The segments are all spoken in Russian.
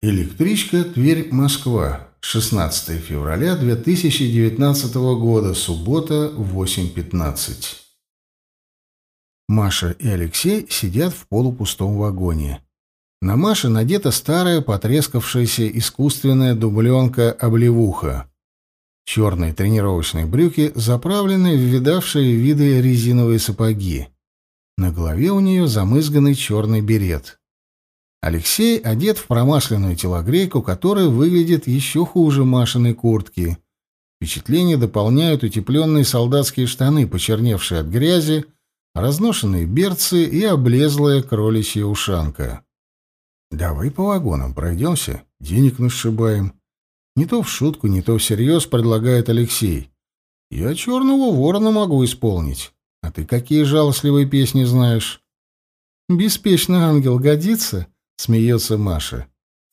Электричка Тверь-Москва. 16 февраля 2019 года. Суббота, 8.15. Маша и Алексей сидят в полупустом вагоне. На Маше надета старая, потрескавшаяся искусственная дубленка-облевуха. Черные тренировочные брюки заправлены в видавшие виды резиновые сапоги. На голове у нее замызганный черный берет. Алексей одет в промасленную телогрейку, которая выглядит еще хуже Машиной куртки. Впечатление дополняют утепленные солдатские штаны, почерневшие от грязи, разношенные берцы и облезлая кроличья ушанка. «Давай по вагонам пройдемся, денег насшибаем». Не то в шутку, не то всерьез предлагает Алексей. «Я черного ворона могу исполнить. А ты какие жалостливые песни знаешь?» «Беспечный ангел годится?» — смеется Маша.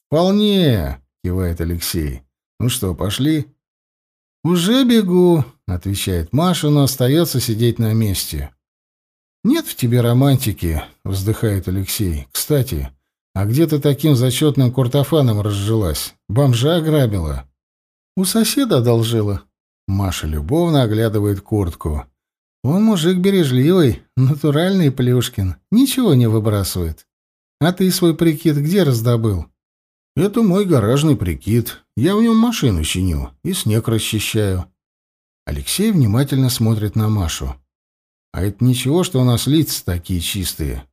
«Вполне!» — кивает Алексей. «Ну что, пошли?» «Уже бегу», — отвечает Маша, но остается сидеть на месте. «Нет в тебе романтики», — вздыхает Алексей. «Кстати, а где ты таким зачетным куртофаном разжилась? Бомжа ограбила?» «У соседа одолжила». Маша любовно оглядывает куртку. «Он мужик бережливый, натуральный Плюшкин, ничего не выбрасывает. А ты свой прикид где раздобыл? Это мой гаражный прикид. Я в нем машину чиню и снег расчищаю. Алексей внимательно смотрит на Машу. А это ничего, что у нас лица такие чистые.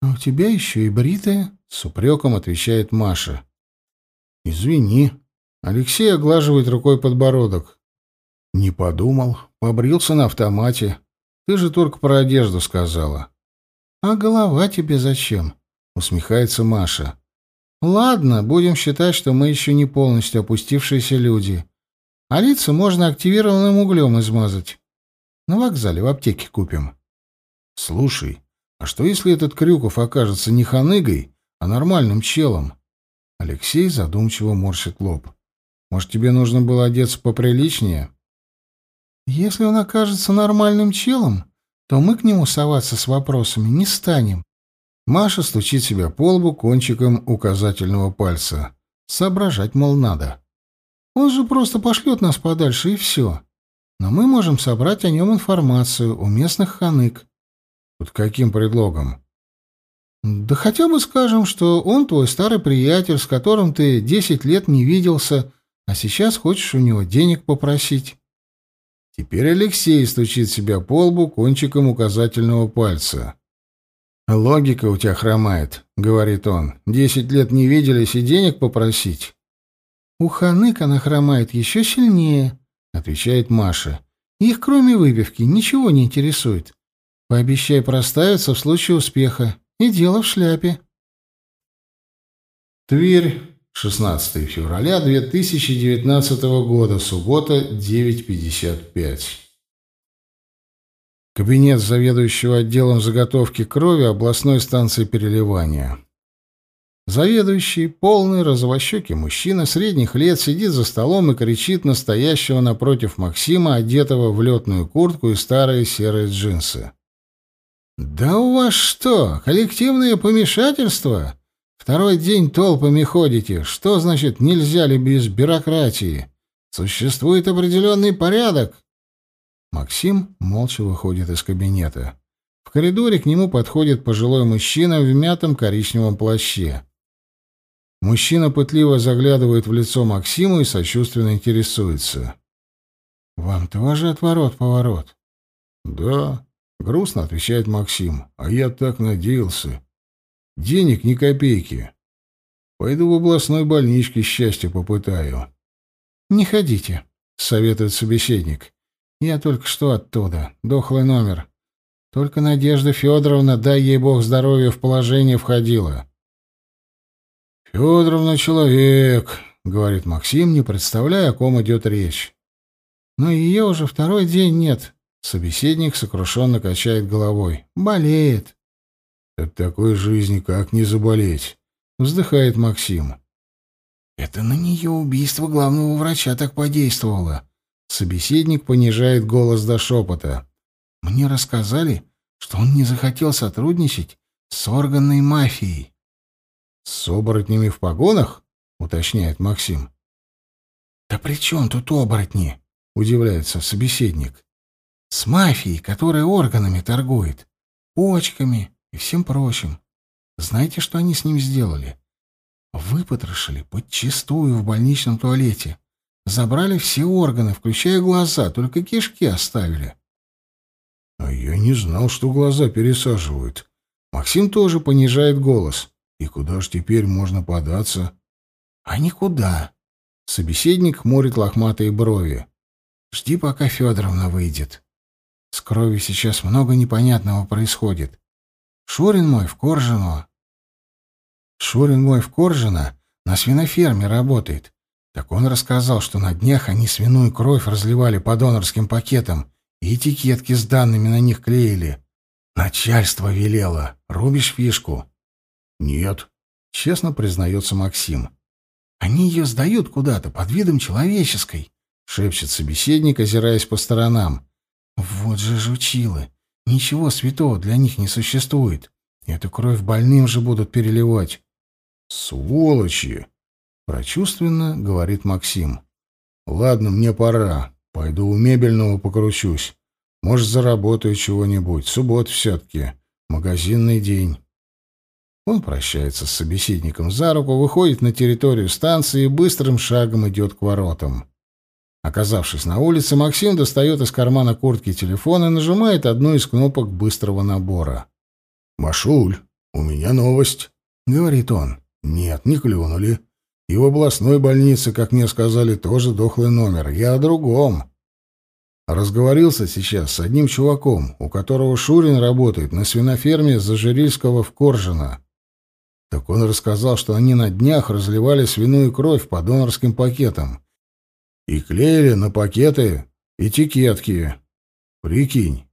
А у тебя еще и бритая, с упреком отвечает Маша. Извини. Алексей оглаживает рукой подбородок. Не подумал, побрился на автомате. Ты же только про одежду сказала. «А голова тебе зачем?» — усмехается Маша. «Ладно, будем считать, что мы еще не полностью опустившиеся люди. А лица можно активированным углем измазать. На вокзале в аптеке купим». «Слушай, а что если этот Крюков окажется не ханыгой, а нормальным челом?» Алексей задумчиво морщит лоб. «Может, тебе нужно было одеться поприличнее?» «Если он окажется нормальным челом, то мы к нему соваться с вопросами не станем. Маша стучит себя по лбу кончиком указательного пальца. Соображать, мол, надо. Он же просто пошлет нас подальше, и все. Но мы можем собрать о нем информацию у местных ханык. Под каким предлогом? Да хотя бы скажем, что он твой старый приятель, с которым ты десять лет не виделся, а сейчас хочешь у него денег попросить. Теперь Алексей стучит себя по лбу кончиком указательного пальца. «Логика у тебя хромает», — говорит он. «Десять лет не виделись и денег попросить». «У ханык она хромает еще сильнее», — отвечает Маша. «Их, кроме выпивки, ничего не интересует. Пообещай проставиться в случае успеха. И дело в шляпе». Тверь, 16 февраля 2019 года, суббота, 9.55. Кабинет заведующего отделом заготовки крови областной станции переливания. Заведующий, полный, розовощекий мужчина средних лет, сидит за столом и кричит настоящего напротив Максима, одетого в летную куртку и старые серые джинсы. «Да у вас что, коллективное помешательство?» Второй день толпами ходите. Что значит нельзя ли без бюрократии? Существует определенный порядок. Максим молча выходит из кабинета. В коридоре к нему подходит пожилой мужчина в мятом коричневом плаще. Мужчина пытливо заглядывает в лицо Максиму и сочувственно интересуется. «Вам тоже отворот-поворот?» «Да», — грустно отвечает Максим. «А я так надеялся. Денег ни копейки. Пойду в областной больничке счастье попытаю. — Не ходите, — советует собеседник. — Я только что оттуда. Дохлый номер. Только Надежда Федоровна, дай ей бог здоровья, в положение входила. — Федоровна человек, — говорит Максим, не представляя, о ком идет речь. — Но ее уже второй день нет. Собеседник сокрушенно качает головой. — Болеет. От такой жизни как не заболеть? Вздыхает Максим. Это на нее убийство главного врача так подействовало. Собеседник понижает голос до шепота. Мне рассказали, что он не захотел сотрудничать с органной мафией. С оборотнями в погонах? уточняет Максим. Да при чем тут оборотни? удивляется собеседник. С мафией, которая органами торгует, почками и всем прочим. Знаете, что они с ним сделали? Выпотрошили подчистую в больничном туалете. Забрали все органы, включая глаза, только кишки оставили. А я не знал, что глаза пересаживают. Максим тоже понижает голос. И куда ж теперь можно податься? А никуда. Собеседник морит лохматые брови. Жди, пока Федоровна выйдет. С кровью сейчас много непонятного происходит. Шурин мой в Коржино. Шурин мой в Коржино на свиноферме работает. Так он рассказал, что на днях они свиную кровь разливали по донорским пакетам и этикетки с данными на них клеили. Начальство велело. Рубишь фишку? Нет, честно признается Максим. Они ее сдают куда-то под видом человеческой, шепчет собеседник, озираясь по сторонам. Вот же жучилы. Ничего святого для них не существует. Эту кровь больным же будут переливать. Сволочи! Прочувственно говорит Максим. Ладно, мне пора. Пойду у мебельного покручусь. Может, заработаю чего-нибудь. Суббот все-таки. Магазинный день. Он прощается с собеседником за руку, выходит на территорию станции и быстрым шагом идет к воротам. Оказавшись на улице, Максим достает из кармана куртки телефон и нажимает одну из кнопок быстрого набора. «Машуль, у меня новость», — говорит он. «Нет, не клюнули. И в областной больнице, как мне сказали, тоже дохлый номер. Я о другом». Разговорился сейчас с одним чуваком, у которого Шурин работает на свиноферме Зажирильского в Коржино. Так он рассказал, что они на днях разливали свиную кровь по донорским пакетам и клеили на пакеты этикетки. Прикинь.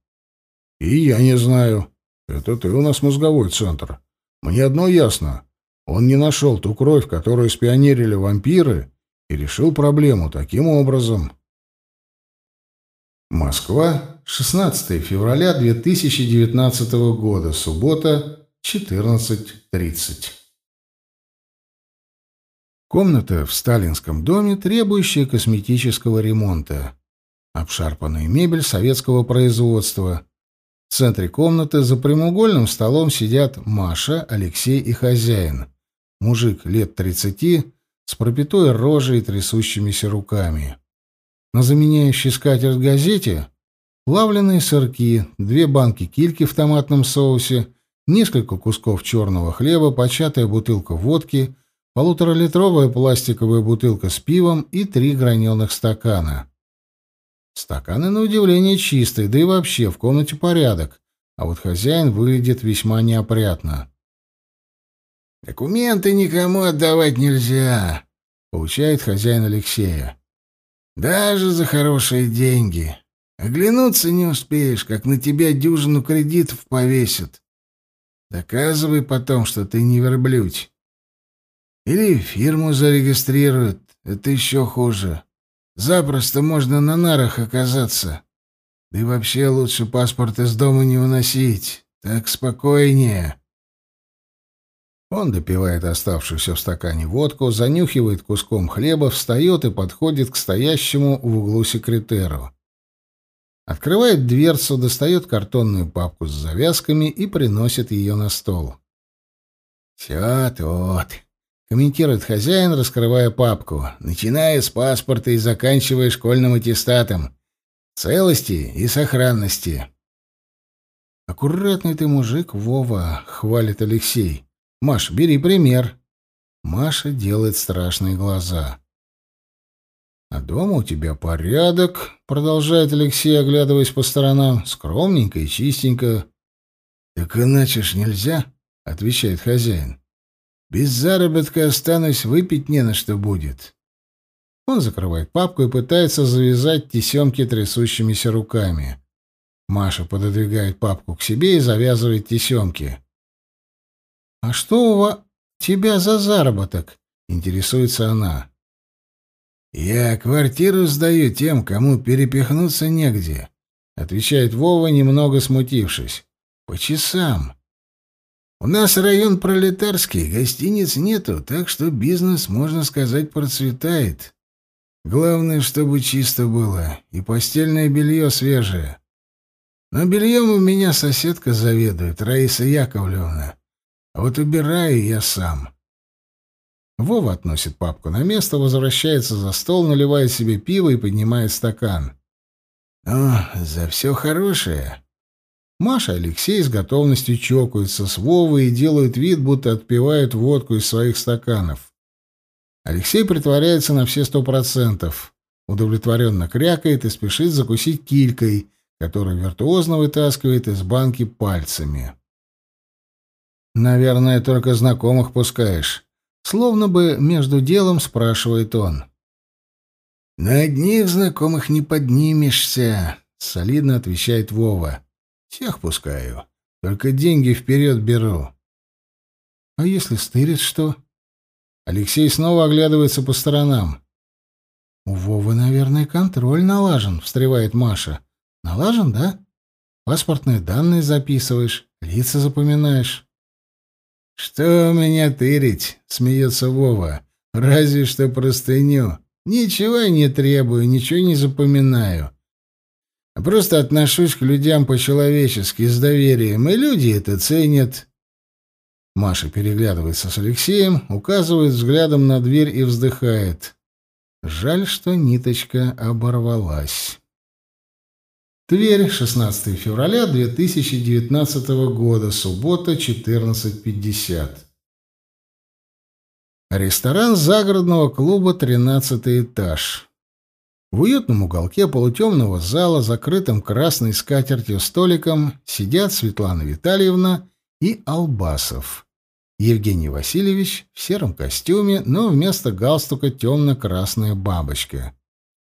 И я не знаю. Это ты у нас мозговой центр. Мне одно ясно. Он не нашел ту кровь, которую спионерили вампиры, и решил проблему таким образом. Москва, 16 февраля 2019 года, суббота, 14.30. Комната в сталинском доме, требующая косметического ремонта. Обшарпанная мебель советского производства. В центре комнаты за прямоугольным столом сидят Маша, Алексей и хозяин. Мужик лет тридцати, с пропитой рожей и трясущимися руками. На заменяющей скатерть газете плавленые сырки, две банки кильки в томатном соусе, несколько кусков черного хлеба, початая бутылка водки — полуторалитровая пластиковая бутылка с пивом и три граненых стакана. Стаканы, на удивление, чистые, да и вообще в комнате порядок, а вот хозяин выглядит весьма неопрятно. «Документы никому отдавать нельзя», — получает хозяин Алексея. «Даже за хорошие деньги. Оглянуться не успеешь, как на тебя дюжину кредитов повесят. Доказывай потом, что ты не верблюдь. Или фирму зарегистрируют. Это еще хуже. Запросто можно на нарах оказаться. Да и вообще лучше паспорт из дома не уносить. Так спокойнее. Он допивает оставшуюся в стакане водку, занюхивает куском хлеба, встает и подходит к стоящему в углу секретеру. Открывает дверцу, достает картонную папку с завязками и приносит ее на стол. «Все тут комментирует хозяин, раскрывая папку, начиная с паспорта и заканчивая школьным аттестатом. Целости и сохранности. «Аккуратный ты мужик, Вова», — хвалит Алексей. «Маш, бери пример». Маша делает страшные глаза. «А дома у тебя порядок», — продолжает Алексей, оглядываясь по сторонам. «Скромненько и чистенько». «Так иначе ж нельзя», — отвечает хозяин. Без заработка останусь, выпить не на что будет. Он закрывает папку и пытается завязать тесемки трясущимися руками. Маша пододвигает папку к себе и завязывает тесемки. «А что у вас... тебя за заработок?» — интересуется она. «Я квартиру сдаю тем, кому перепихнуться негде», — отвечает Вова, немного смутившись. «По часам. У нас район пролетарский, гостиниц нету, так что бизнес, можно сказать, процветает. Главное, чтобы чисто было, и постельное белье свежее. Но бельем у меня соседка заведует, Раиса Яковлевна. А вот убираю я сам. Вова относит папку на место, возвращается за стол, наливает себе пиво и поднимает стакан. «О, за все хорошее!» Маша и Алексей с готовностью чокаются с Вовой и делают вид, будто отпивают водку из своих стаканов. Алексей притворяется на все сто процентов, удовлетворенно крякает и спешит закусить килькой, которую виртуозно вытаскивает из банки пальцами. «Наверное, только знакомых пускаешь», словно бы между делом спрашивает он. «На одних знакомых не поднимешься», — солидно отвечает Вова. Всех пускаю. Только деньги вперед беру. А если стырит что? Алексей снова оглядывается по сторонам. У Вовы, наверное, контроль налажен, встревает Маша. Налажен, да? Паспортные данные записываешь, лица запоминаешь. Что меня тырить? смеется Вова. Разве что простыню. Ничего я не требую, ничего не запоминаю просто отношусь к людям по-человечески, с доверием, и люди это ценят. Маша переглядывается с Алексеем, указывает взглядом на дверь и вздыхает. Жаль, что ниточка оборвалась. Тверь, 16 февраля 2019 года, суббота, 14.50. Ресторан загородного клуба «Тринадцатый этаж». В уютном уголке полутемного зала, закрытым красной скатертью столиком, сидят Светлана Витальевна и Албасов. Евгений Васильевич в сером костюме, но вместо галстука темно-красная бабочка.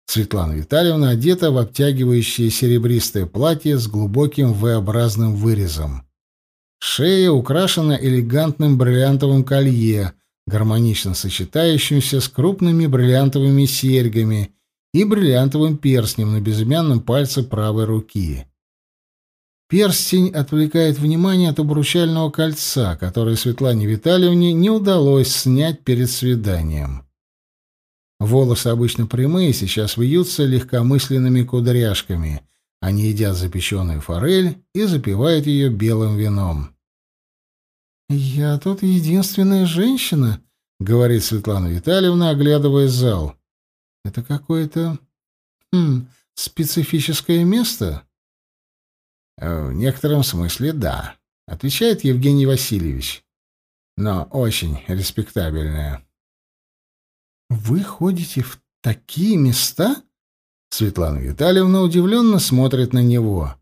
Светлана Витальевна одета в обтягивающее серебристое платье с глубоким V-образным вырезом. Шея украшена элегантным бриллиантовым колье, гармонично сочетающимся с крупными бриллиантовыми серьгами и бриллиантовым перстнем на безымянном пальце правой руки. Перстень отвлекает внимание от обручального кольца, которое Светлане Витальевне не удалось снять перед свиданием. Волосы обычно прямые, сейчас вьются легкомысленными кудряшками. Они едят запеченную форель и запивают ее белым вином. «Я тут единственная женщина», — говорит Светлана Витальевна, оглядывая зал. Это какое-то... Хм, специфическое место? Э, в некотором смысле да, отвечает Евгений Васильевич. Но очень респектабельное. Вы ходите в такие места? Светлана Витальевна удивленно смотрит на него.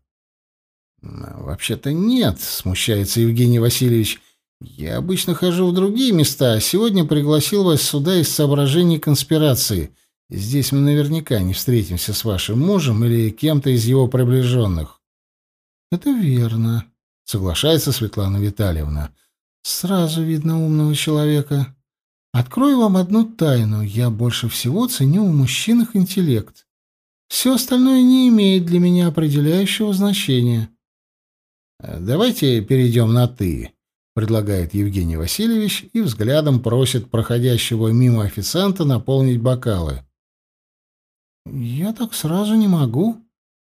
«Вообще-то нет», — смущается Евгений Васильевич. «Я обычно хожу в другие места, а сегодня пригласил вас сюда из соображений конспирации. Здесь мы наверняка не встретимся с вашим мужем или кем-то из его приближенных. — Это верно, — соглашается Светлана Витальевна. — Сразу видно умного человека. Открою вам одну тайну. Я больше всего ценю в мужчинах интеллект. Все остальное не имеет для меня определяющего значения. — Давайте перейдем на «ты», — предлагает Евгений Васильевич и взглядом просит проходящего мимо официанта наполнить бокалы. «Я так сразу не могу».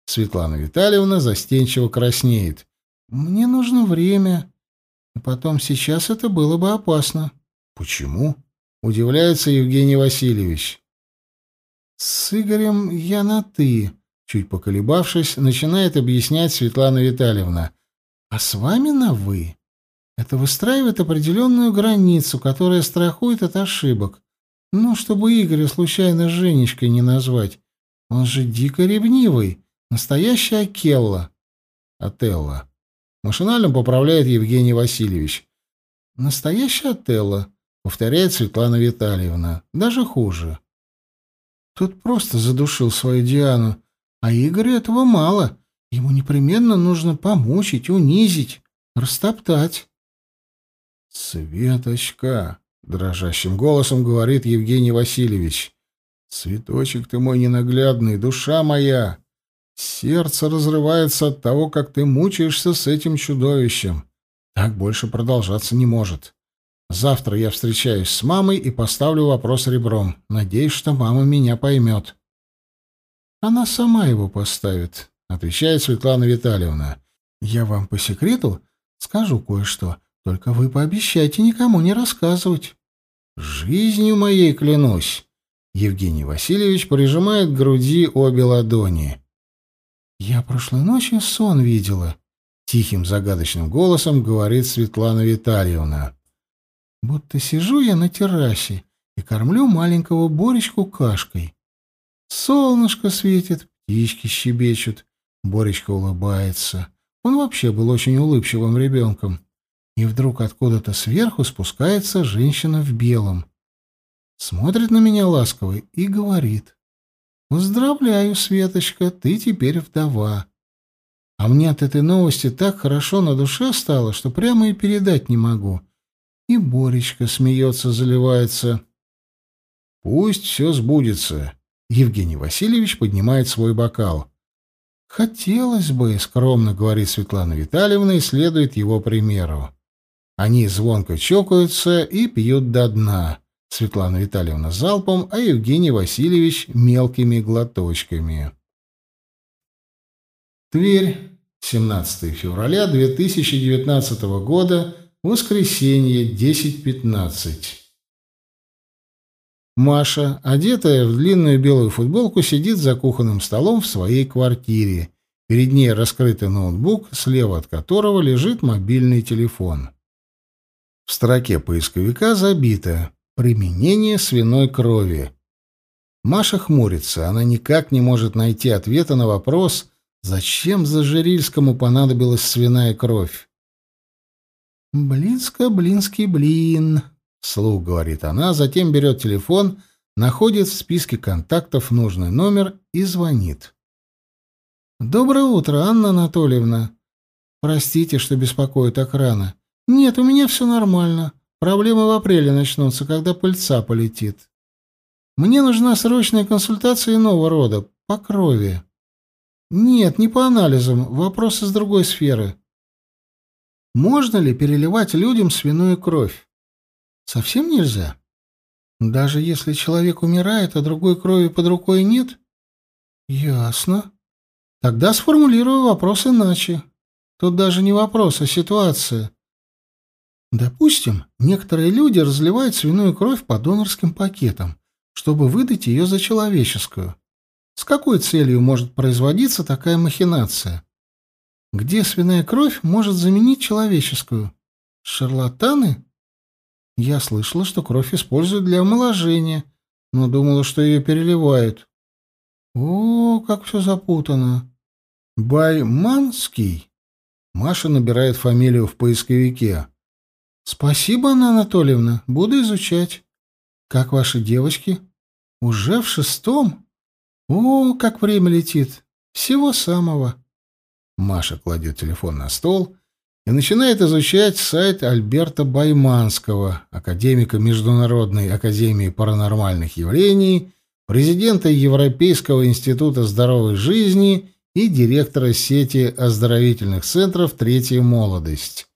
Светлана Витальевна застенчиво краснеет. «Мне нужно время. Потом сейчас это было бы опасно». «Почему?» — удивляется Евгений Васильевич. «С Игорем я на «ты», — чуть поколебавшись, начинает объяснять Светлана Витальевна. «А с вами на «вы». Это выстраивает определенную границу, которая страхует от ошибок. Ну, чтобы Игоря случайно Женечкой не назвать. Он же дико ревнивый. Настоящая Келла. Отелло. Машинально поправляет Евгений Васильевич. Настоящая Отелло, повторяет Светлана Витальевна. Даже хуже. Тут просто задушил свою Диану. А Игорю этого мало. Ему непременно нужно помучить, унизить, растоптать. «Светочка!» — дрожащим голосом говорит Евгений Васильевич. Цветочек ты мой ненаглядный, душа моя! Сердце разрывается от того, как ты мучаешься с этим чудовищем. Так больше продолжаться не может. Завтра я встречаюсь с мамой и поставлю вопрос ребром. Надеюсь, что мама меня поймет. Она сама его поставит, отвечает Светлана Витальевна. Я вам по секрету скажу кое-что, только вы пообещайте никому не рассказывать. Жизнью моей клянусь. Евгений Васильевич прижимает к груди обе ладони. Я прошлой ночью сон видела, тихим загадочным голосом говорит Светлана Витальевна. Будто сижу я на террасе и кормлю маленького Боречку кашкой. Солнышко светит, птички щебечут, Боречка улыбается. Он вообще был очень улыбчивым ребенком. И вдруг откуда-то сверху спускается женщина в белом. Смотрит на меня ласково и говорит. «Поздравляю, Светочка, ты теперь вдова». А мне от этой новости так хорошо на душе стало, что прямо и передать не могу. И Боречка смеется, заливается. «Пусть все сбудется», — Евгений Васильевич поднимает свой бокал. «Хотелось бы», — скромно говорит Светлана Витальевна и следует его примеру. Они звонко чокаются и пьют до дна. Светлана Витальевна залпом, а Евгений Васильевич мелкими глоточками. Тверь, 17 февраля 2019 года, Воскресенье, 10.15. Маша, одетая в длинную белую футболку, сидит за кухонным столом в своей квартире. Перед ней раскрытый ноутбук, слева от которого лежит мобильный телефон. В строке поисковика забито «Применение свиной крови». Маша хмурится, она никак не может найти ответа на вопрос, зачем Зажирильскому понадобилась свиная кровь. «Блинско-блинский блин», — слух говорит она, затем берет телефон, находит в списке контактов нужный номер и звонит. «Доброе утро, Анна Анатольевна. Простите, что беспокою так рано. Нет, у меня все нормально. Проблемы в апреле начнутся, когда пыльца полетит. Мне нужна срочная консультация иного рода, по крови. Нет, не по анализам, вопрос из другой сферы. Можно ли переливать людям свиную кровь? Совсем нельзя? Даже если человек умирает, а другой крови под рукой нет? Ясно. Тогда сформулирую вопрос иначе. Тут даже не вопрос, а ситуация. Допустим, некоторые люди разливают свиную кровь по донорским пакетам, чтобы выдать ее за человеческую. С какой целью может производиться такая махинация? Где свиная кровь может заменить человеческую? Шарлатаны? Я слышала, что кровь используют для омоложения, но думала, что ее переливают. О, как все запутано. Байманский. Маша набирает фамилию в поисковике. Спасибо, Анна Анатольевна, буду изучать. Как ваши девочки? Уже в шестом? О, как время летит. Всего самого. Маша кладет телефон на стол и начинает изучать сайт Альберта Байманского, академика Международной академии паранормальных явлений, президента Европейского института здоровой жизни и директора сети оздоровительных центров «Третья молодость».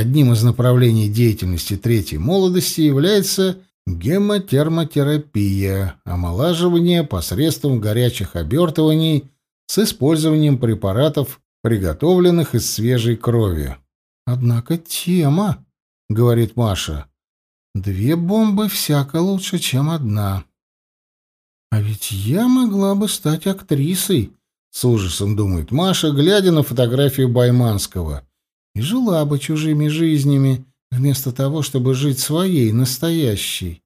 Одним из направлений деятельности «Третьей молодости» является гемотермотерапия, омолаживание посредством горячих обертываний с использованием препаратов, приготовленных из свежей крови. «Однако тема», — говорит Маша. «Две бомбы всяко лучше, чем одна». «А ведь я могла бы стать актрисой», — с ужасом думает Маша, глядя на фотографию Байманского. «И жила бы чужими жизнями, вместо того, чтобы жить своей, настоящей».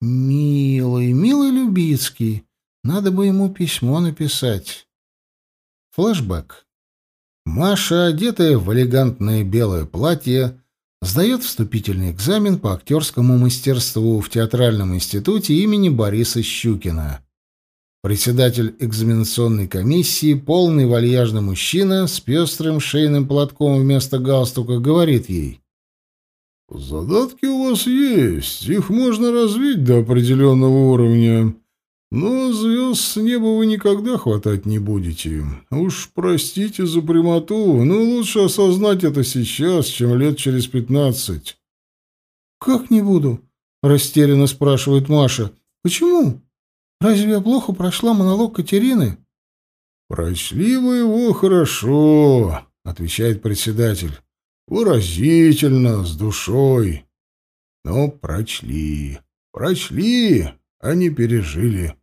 «Милый, милый Любицкий, надо бы ему письмо написать. Флэшбэк. Маша, одетая в элегантное белое платье, сдает вступительный экзамен по актерскому мастерству в Театральном институте имени Бориса Щукина. Председатель экзаменационной комиссии, полный вальяжный мужчина с пестрым шейным платком вместо галстука, говорит ей. «Задатки у вас есть, их можно развить до определенного уровня. Но звезд с неба вы никогда хватать не будете. Уж простите за прямоту, но лучше осознать это сейчас, чем лет через пятнадцать. «Как не буду?» — растерянно спрашивает Маша. «Почему? Разве я плохо прошла монолог Катерины?» «Прочли вы его хорошо», — отвечает председатель. «Выразительно, с душой. Но прочли, прочли, а не пережили».